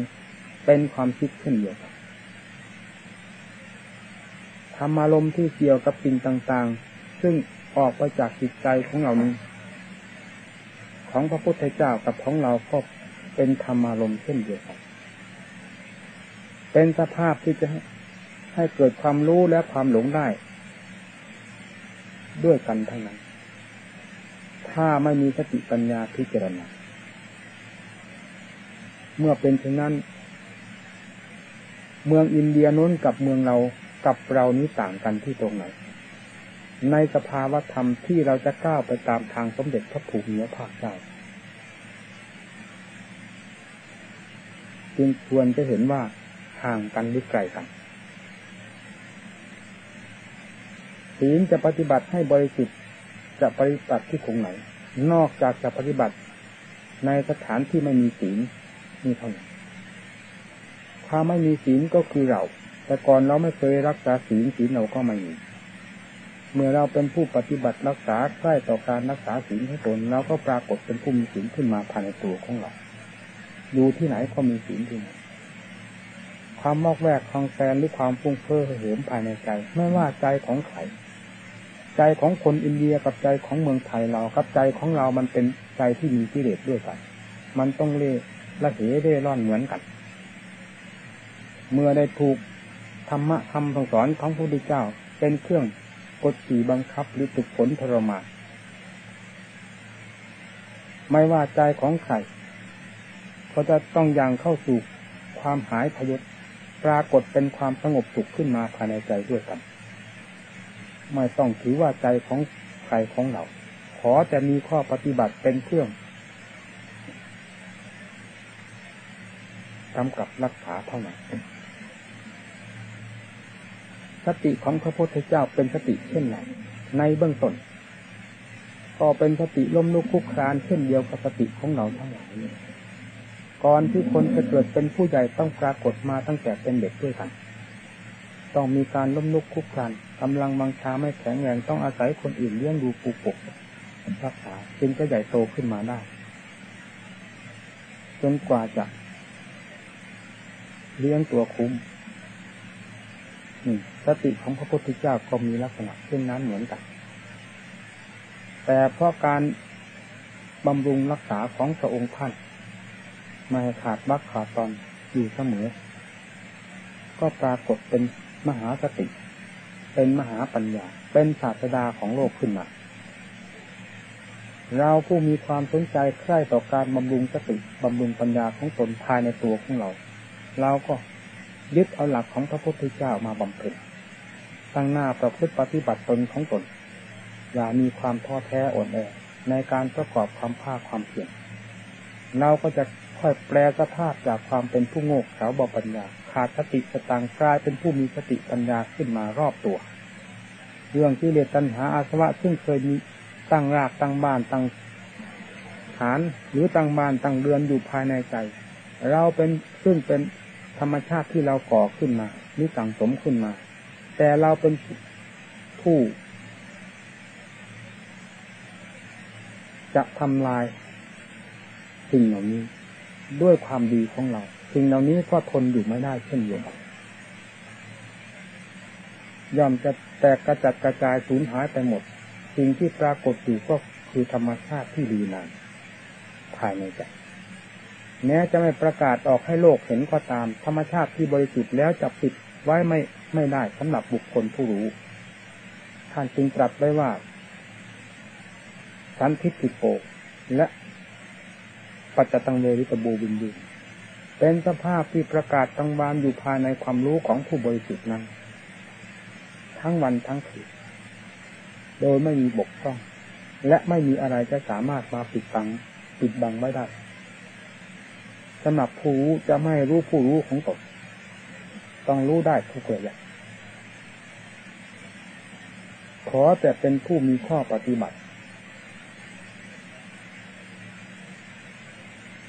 เป็นความคิดเช่นเดียวกันธรรมารมณ์ที่เกี่ยวกับสิ่งต่างๆ ซึ่งออกไปจากจิตใจของเรานี้ ของพระพุทธเจ้ากับของเราก็เป็นธรรมารมเช่นเดียวกัน เป็นสภาพที่จะให้เกิดความรู้และความหลงได้ ด้วยกันทั้งนั้น ถ้าไม่มีสติปัญญาพิจารณา เมื่อเป็นเช่นนั้น เมืองอินเดียนู้นกับเมืองเรากับเรานี้ต่างกันที่ตรงไหน ในสภาวธรรมที่เราจะก้าวไปตามทางสมเด็จพระผูมิพระเจ้าจึงควรจะเห็นว่าห่างกันหรือไกลกันศีลจะปฏิบัติให้บริสุทธิ์จะปฏิบัติที่ตรงไหน นอกจากจะปฏิบัติในสถานที่ไม่มีศีลนี่เท่านั้นถ้าไม่มีศีลก็คือเรา แต่ก่อนเราไม่เคยรักษาศีลศีลเราก็ไม่มี เมื่อเราเป็นผู้ปฏิบัติรักษาใกล้ต่อการรักษาศีลให้ตนเราก็ปรากฏเป็นผู้มีศีลขึ้นมาภายในตัวของเราอยู่ที่ไหนก็มีศีลที่นั่นความมอกแวกคลองแฟนหรือความฟุ้งเฟ้อเหิมภายในใจ ไม่ว่าใจของใครใจของคนอินเดียกับใจของเมืองไทยเรากับใจของเรามันเป็นใจที่มีกิเลสด้วยกัน มันต้องเล่ละเหเร่ร่อนเหมือนกัน เมื่อได้ถูกธรรมะคำสอนของพระพุทธเจ้าเป็นเครื่อง กดขี่บังคับหรือตุกผลทรมานไม่ว่าใจของใครก็จะต้องยังเข้าสู่ความหายพยศปรากฏเป็นความสงบสุขขึ้นมาภายในใจด้วยกัน ไม่ต้องถือว่าใจของใครของเรา ขอแต่มีข้อปฏิบัติเป็นเครื่องกำกับรักษาเท่านั้น สติของพระพุทธเจ้าเป็นสติเช่นไรในเบื้องต้นก็เป็นสติล้มลุกคุกครานเช่นเดียวกับสติของเราทั้งหลายก่อนที่คนจะเกิดเป็นผู้ใหญ่ต้องปรากฏมาตั้งแต่เป็นเด็กด้วยกัน ต้องมีการล้มลุกคุกครานกำลังบังชาไม่แข็งแรงต้องอาศัยคนอื่นเลี้ยงดูปูปกรักษาจึงจะใหญ่โตขึ้นมาได้จนกว่าจะเลี้ยงตัวคุ้ม นี่สติของพระพุทธเจ้าก็มีลักษณะเช่นนั้นเหมือนกัน แต่เพราะการบำรุงรักษาของพระองค์ท่านไม่ขาดวักขาดตอนอยู่เสมอ ก็ปรากฏเป็นมหาสติ เป็นมหาปัญญา เป็นศาสดาของโลกขึ้นมา เราผู้มีความสนใจใคร่ต่อการบำรุงสติบำรุงปัญญาของตนภายในตัวของเรา เราก็ ยึดเอาหลักของพระพุทธเจ้ามาบำเพ็ญตั้งหน้าประพฤติปฏิบัติตนของตน อย่ามีความท้อแท้อ่อนแอในการประกอบความภาคความเพียรเราก็จะค่อยแปลสภาพจากความเป็นผู้โง่เขลาบปัญญา ขาดสติสตังกลายเป็นผู้มีสติปัญญาขึ้นมารอบตัว เรื่องที่เลตัณหาอาสวะซึ่งเคยมีตั้งรากตั้งบ้านตั้งฐานหรือตั้งบ้านตั้งเรือนอยู่ภายในใจ เราเป็นซึ่งเป็น ธรรมชาติที่เราก่อขึ้นมาหรือสั่งสมขึ้นมา แต่เราเป็นผู้ จะทำลายสิ่งเหล่านี้ ด้วยความดีของเรา สิ่งเหล่านี้ก็ทนอยู่ไม่ได้เช่นเดียวกันย่อมจะแตกกระจัดกระจายสูญหายไปหมด สิ่งที่ปรากฏอยู่ก็คือธรรมชาติที่ดีนานภายในใจ แม้จะไม่ประกาศออกให้โลกเห็นก็ตาม ธรรมชาติที่บริสุทธิ์แล้วจะปิดไว้ไม่ไม่ได้สำหรับบุคคลผู้รู้ ท่านจึงตรัสไว้ว่า สันทิฏฐิโกและปัจจตังเวริตบูบินดีเป็นสภาพที่ประกาศตังบานอยู่ภายในความรู้ของผู้บริสุทธิ์นั้น ทั้งวันทั้งคืนโดยไม่มีบกพร่อง และไม่มีอะไรจะสามารถมาปิดบังปิดบังไว้ได้ สำหรับผู้รู้จะไม่รู้ผู้รู้ของตนต้องรู้ได้ทุกอย่างขอแต่เป็นผู้มีข้อปฏิบัติ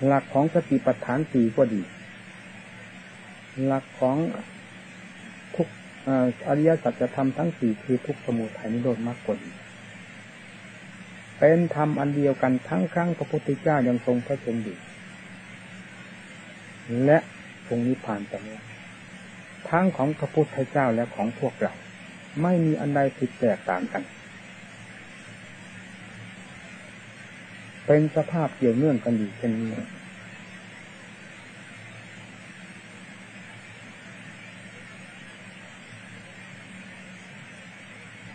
หลักของสติปัฏฐานสี่ก็ดี หลักของทุกอริยสัจธรรมทั้งสี่คือทุกสมุทัยนิโรธมรรคผลเป็นธรรมอันเดียวกันทั้งครั้งพระพุทธเจ้ายังทรงพระชนอยู่ และทรงนิพพานต่นี้ทั้งของพระพุทธเจ้าและของพวกเรา ไม่มีอันใดผิดแตกต่างกัน เป็นสภาพเกี่ยวเนื่องกันอยู่เช่นนี้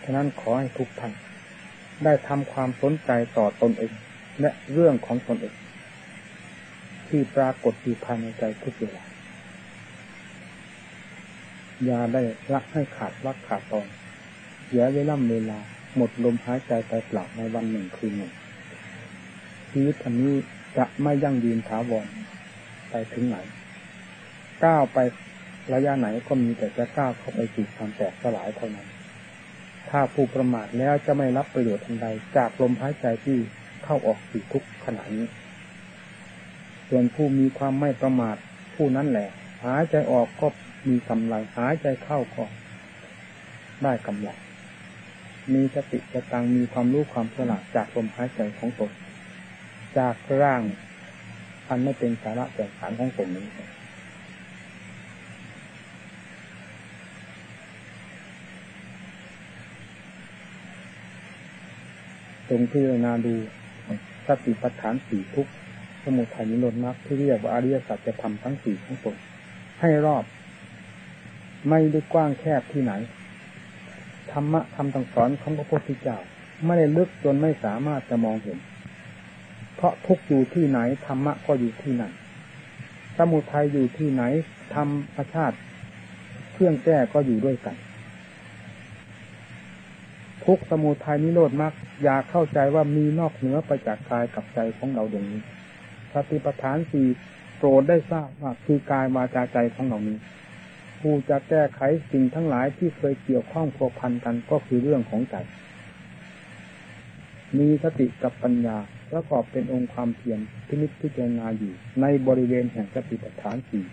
ฉะนั้นขอให้ทุกท่านได้ทำความสนใจต่อตนเอง และเรื่องของตนเอง ที่ปรากฏอยู่ภายในใจทุกเวลาอย่าได้ละให้ขาดวักขาดตอนเสียเวลาเวลา หมดลมหายใจไปเปล่าในวันหนึ่งคืนหนึ่งชีวิตอันนี้จะไม่ยั่งยืนถาวรไปถึงไหน ก้าวไประยะไหนก็มีแต่จะก้าวเข้าไปสู่ความแตกสลายเท่านั้น ถ้าผู้ประมาทแล้วจะไม่รับประโยชน์อันใดจากลมหายใจที่เข้าออกสู่ทุกขณะนี้ ส่วนผู้มีความไม่ประมาทผู้นั้นแหละ หายใจออกก็มีกำไรหายใจเข้าก็ได้กำไรมีสติจะตังมีความรู้ความฉลาดจากลมหายใจของตนจากร่างอันไม่เป็นสาระแต่สารของตนนี้ตรงพิจารณาดูสติปัฏฐานสี่ทุก สมุทัยนิโรธมรรคที่เรียกว่าอริยสัจจะทำทั้งสี่ทั้งตนให้รอบ ไม่ได้กว้างแคบที่ไหน ธรรมะคำต่งสอนของพระพุทธเจ้าไม่ได้ลึกจนไม่สามารถจะมองเห็น เพราะทุกอยู่ที่ไหนธรรมะก็อยู่ที่นั่นสมุทัยอยู่ที่ไหนธรรมชาติ เครื่องแก้ก็อยู่ด้วยกัน ทุกสมุทัยนิโรธมรรคอยากเข้าใจว่ามีนอกเหนือไปจากกายกับใจของเราดวงนี้ สติปัฏฐานสี่โปรดได้ทราบว่าคือกายวาจาใจของเรานี้ผู้จะแก้ไขสิ่งทั้งหลายที่เคยเกี่ยวข้องพัวพันกันก็คือเรื่องของใจ มีสติกับปัญญาประกอบเป็นองค์ความเพียรพินิจพิจารณาอยู่ ในบริเวณแห่งสติปัฏฐานสี่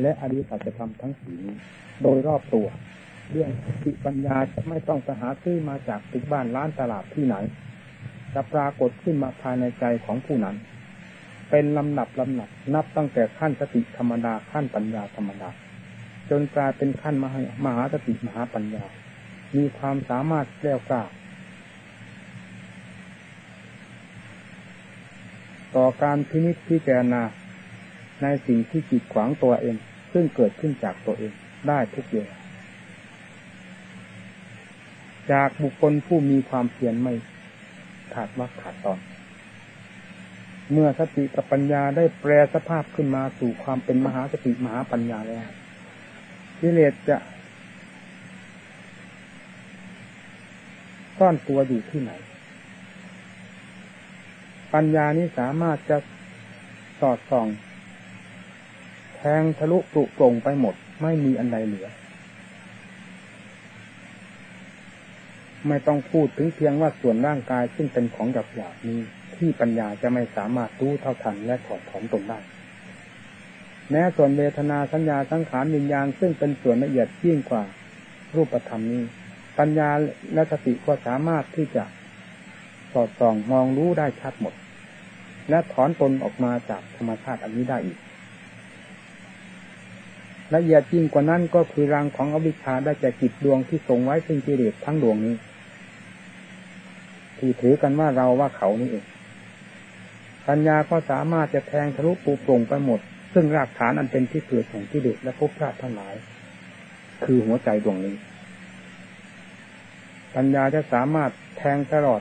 และอริยสัจธรรมทั้งสี่นี้ โดยรอบตัว เรื่องสติปัญญาจะไม่ต้องไปหาซื้อมาจากตึกบ้านร้านตลาดที่ไหนจะปรากฏขึ้นมาภายในใจของผู้นั้น เป็นลำหนับลำหนับนับตั้งแต่ขั้นสติธรรมดาขั้นปัญญาธรรมดา จนกลายเป็นขั้นมหามหาสติมหาปัญญา มีความสามารถแก้วกล้าต่อการพินิจพิจารณาในสิ่งที่จิตขวางตัวเอง ซึ่งเกิดขึ้นจากตัวเองได้ทุกอย่างจากบุคคลผู้มีความเพียรไม่ขาดวักขาดตอน เมื่อสติกับปัญญาได้แปลสภาพขึ้นมาสู่ความเป็นมหาสติมหาปัญญาแล้วกิเลสจะซ่อนตัวอยู่ที่ไหน ปัญญานี้สามารถจะสอดส่อง แทงทะลุปลุกลงไปหมด ไม่มีอันใดเหลือ ไม่ต้องพูดถึงเพียงว่าส่วนร่างกายซึ่งเป็นของหยาบหยาบนี้ ที่ปัญญาจะไม่สามารถรู้เท่าทันและถอดถอนตรงได้แม้ส่วนเวทนาสัญญาสังขารวิญญาณซึ่งเป็นส่วนละเอียดยิ่งกว่ารูปธรรมนี้ ปัญญาและสติก็สามารถที่จะสอดส่องมองรู้ได้ชัดหมด และถอนตนออกมาจากธรรมชาติอันนี้ได้อีก ละเอียดยิ่งกว่านั้นก็คือรังของอวิชชาได้แก่จิตดวงที่ทรงไว้ซึ่งกิเลสทั้งดวงนี้ ที่ถือกันว่าเราว่าเขานี่เอง ปัญญาก็สามารถจะแทงทะลุปูโปร่งไปหมด ซึ่งรากฐานอันเป็นที่เกิดของกิเลสและภพชาติทั้งหลาย คือหัวใจดวงนี้ ปัญญาจะสามารถแทงตลอด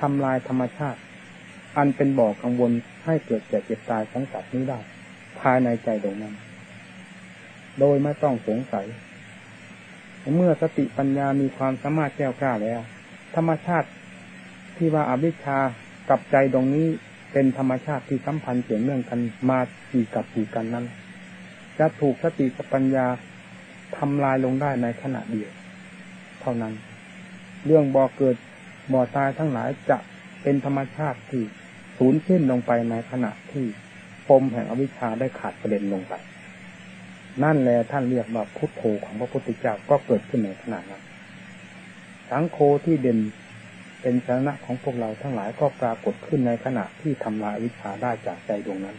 ทำลายธรรมชาติ อันเป็นบ่อกังวลให้เกิดแก่เจ็บตายของสัตว์นี้ได้ภายในใจดวงนั้น โดยไม่ต้องสงสัย เมื่อสติปัญญามีความสามารถแก้วกล้าแล้ว ธรรมชาติที่ว่าอาวิชชากับใจตรงนี้ เป็นธรรมชาติที่สัมพันธ์เกี่ยวเนื่องกันมากี่กับกี่กันนั้น จะถูกสติกับปัญญาทำลายลงได้ในขณะเดียว เท่านั้น เรื่องบ่อเกิดบ่อตายทั้งหลายจะเป็นธรรมชาติที่สูญสิ้นลงไปในขณะที่ปมแห่งอวิชชาได้ขาดประเด็นลงไป นั่นแหละท่านเรียกว่าพุทโธของพระพุทธเจ้าก็เกิดขึ้นในขณะนั้นสังโฆที่เด่น เป็นชนะของพวกเราทั้งหลายก็ปรากฏขึ้นในขณะที่ทำลายวิชาได้จากใจดวงนั้น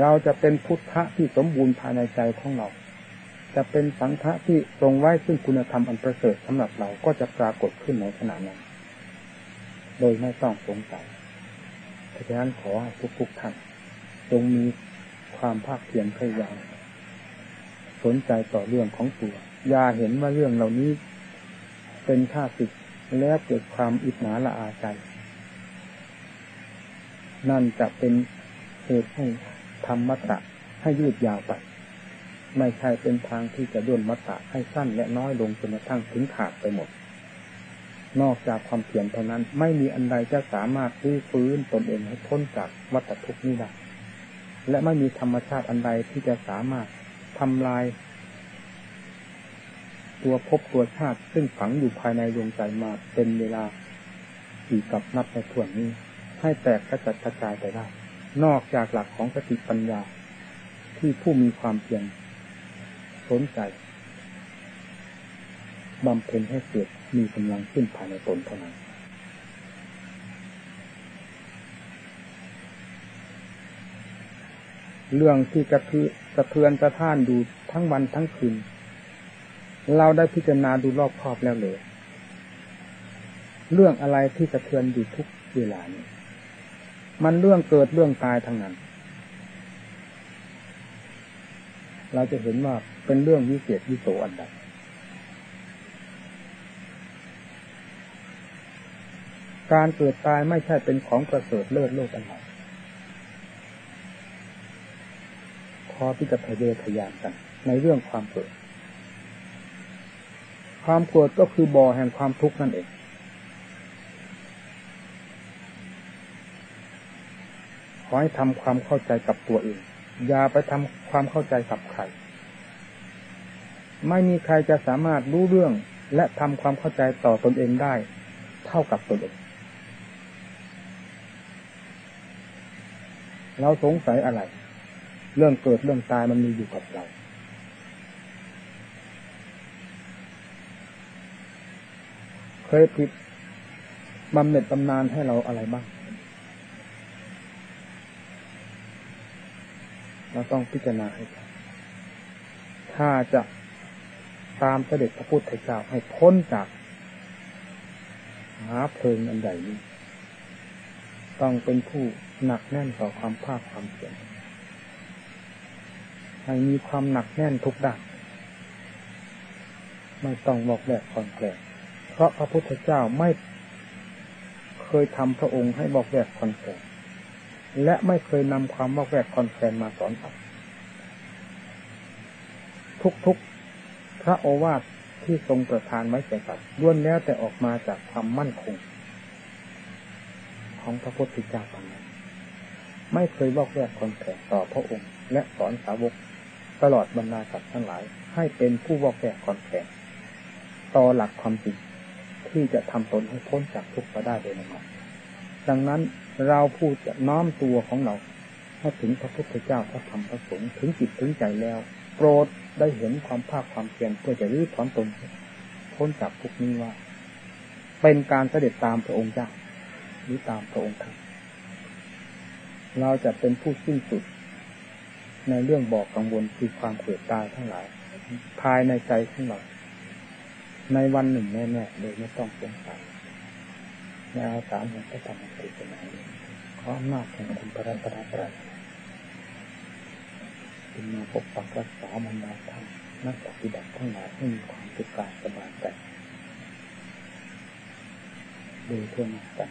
เราจะเป็นพุทธะที่สมบูรณ์ภายในใจของเรา จะเป็นสังฆะที่ทรงไว้ซึ่งคุณธรรมอันประเสริฐสำหรับเราก็จะปรากฏขึ้นในขณะนั้น โดยไม่ต้องสงสัยเพราะฉะนั้นขอให้ทุกๆท่านจงมีความภาคเพียรพยายามสนใจต่อเรื่องของตัว อย่าเห็นว่าเรื่องเหล่านี้ เป็นข้าศึกแล้วเกิดความอิจฉาละอาใจ นั่นจะเป็นเหตุให้ทำมัตตะให้ยืดยาวไป ไม่ใช่เป็นทางที่จะย่นมัตตะให้สั้นและน้อยลงจนกระทั่งถึงขาดไปหมด นอกจากความเพียรเท่านั้นไม่มีอันใดจะสามารถรื้อฟื้นตนเองให้พ้นจากวัฏทุกข์นี้ได้และไม่มีธรรมชาติอันใดที่จะสามารถทำลาย ตัวภพตัวชาติ ซึ่งฝังอยู่ภายในดวงใจมาเป็นเวลากี่กับนับในส่วนนี้ ให้แตกกระจัดกระจายไปได้ นอกจากหลักของสติปัญญา ที่ผู้มีความเพียรสนใจบำเพ็ญให้เกิดมีกำลังขึ้นภายในตนเท่านั้นเรื่องที่กระทืกระเทือนกระท่านดูทั้งวันทั้งคืน เราได้พิจารณาดูรอบครอบแล้วเลยเรื่องอะไรที่กระเทือนอยู่ทุกเวลานี้มันเรื่องเกิดเรื่องตายทั้งนั้น เราจะเห็นว่าเป็นเรื่องวิเศษวิโสอันใดการเกิดตายไม่ใช่เป็นของประเสริฐเลิศโลกอะไรพอที่จะทะเยอทะยานกันในเรื่องความเกิด ความเกิดก็คือบ่อแห่งความทุกข์นั่นเองขอให้ทำความเข้าใจกับตัวเองอย่าไปทำความเข้าใจกับใคร ไม่มีใครจะสามารถรู้เรื่องและทำความเข้าใจต่อตนเองได้ เท่ากับตนเอง เราสงสัยอะไร เรื่องเกิดเรื่องตายมันมีอยู่กับเรา เคยผิดบำเหน็จบำนานให้เราอะไรบ้าง เราต้องพิจารณาให้ถ้าจะตามเสด็จพระพุทธเจ้าให้พ้นจากหาเพลิงอันใหญ่นี้ ต้องเป็นผู้หนักแน่นต่อความภาคความเพียรให้มีความหนักแน่นทุกด้าน ไม่ต้องบอกแบบคอนแกล เพราะพระพุทธเจ้าไม่เคยทำพระองค์ให้บอกแบบคอนแกลและไม่เคยนำความบอกแบบคอนแกลมาสอนสัตว์ทุกๆพระโอวาทที่ทรงประทานไว้แก่สัตว์ล้วนแล้วแต่ออกมาจากความมั่นคง ของพระพุทธเจ้าทั้งนั้นไม่เคยบอกแวกคอนแก่ต่อพระองค์ และสอนสาวกตลอดบรรดาสัตว์ทั้งหลาย ให้เป็นผู้บอกแวกคอนแก่ต่อหลักความจริง ที่จะทำตนให้พ้นจากทุกข์ไปได้โดยลำดับดังนั้นเราพูดจะน้อมตัวของเราให้ถึงพระพุทธเจ้าพระธรรมพระสงฆ์ถึงจิตถึงใจแล้ว โปรดได้เห็นความภาคความเพียรเพื่อจะรื้อถอนตนพ้นจากทุกนี้ว่า เป็นการเสด็จตามพระองค์เจ้าหรือตามพระองค์ท่านเราจะเป็นผู้สิ้นสุด ในเรื่องบอกกังวลคือความเกิดตายทั้งหลาย ภายในใจของเรา ในวันหนึ่งแน่ๆโดยไม่ต้องสงสัยในอสามองพระธรรมเทศนาขออำนาจแห่งคุณพระราชาตรัยเป็นมาพกปักรักษาบรรดาท่นักปฏิบัติทั้งหลายให้มีความสุขกายสบายใจโดยทั่วหน้ากัน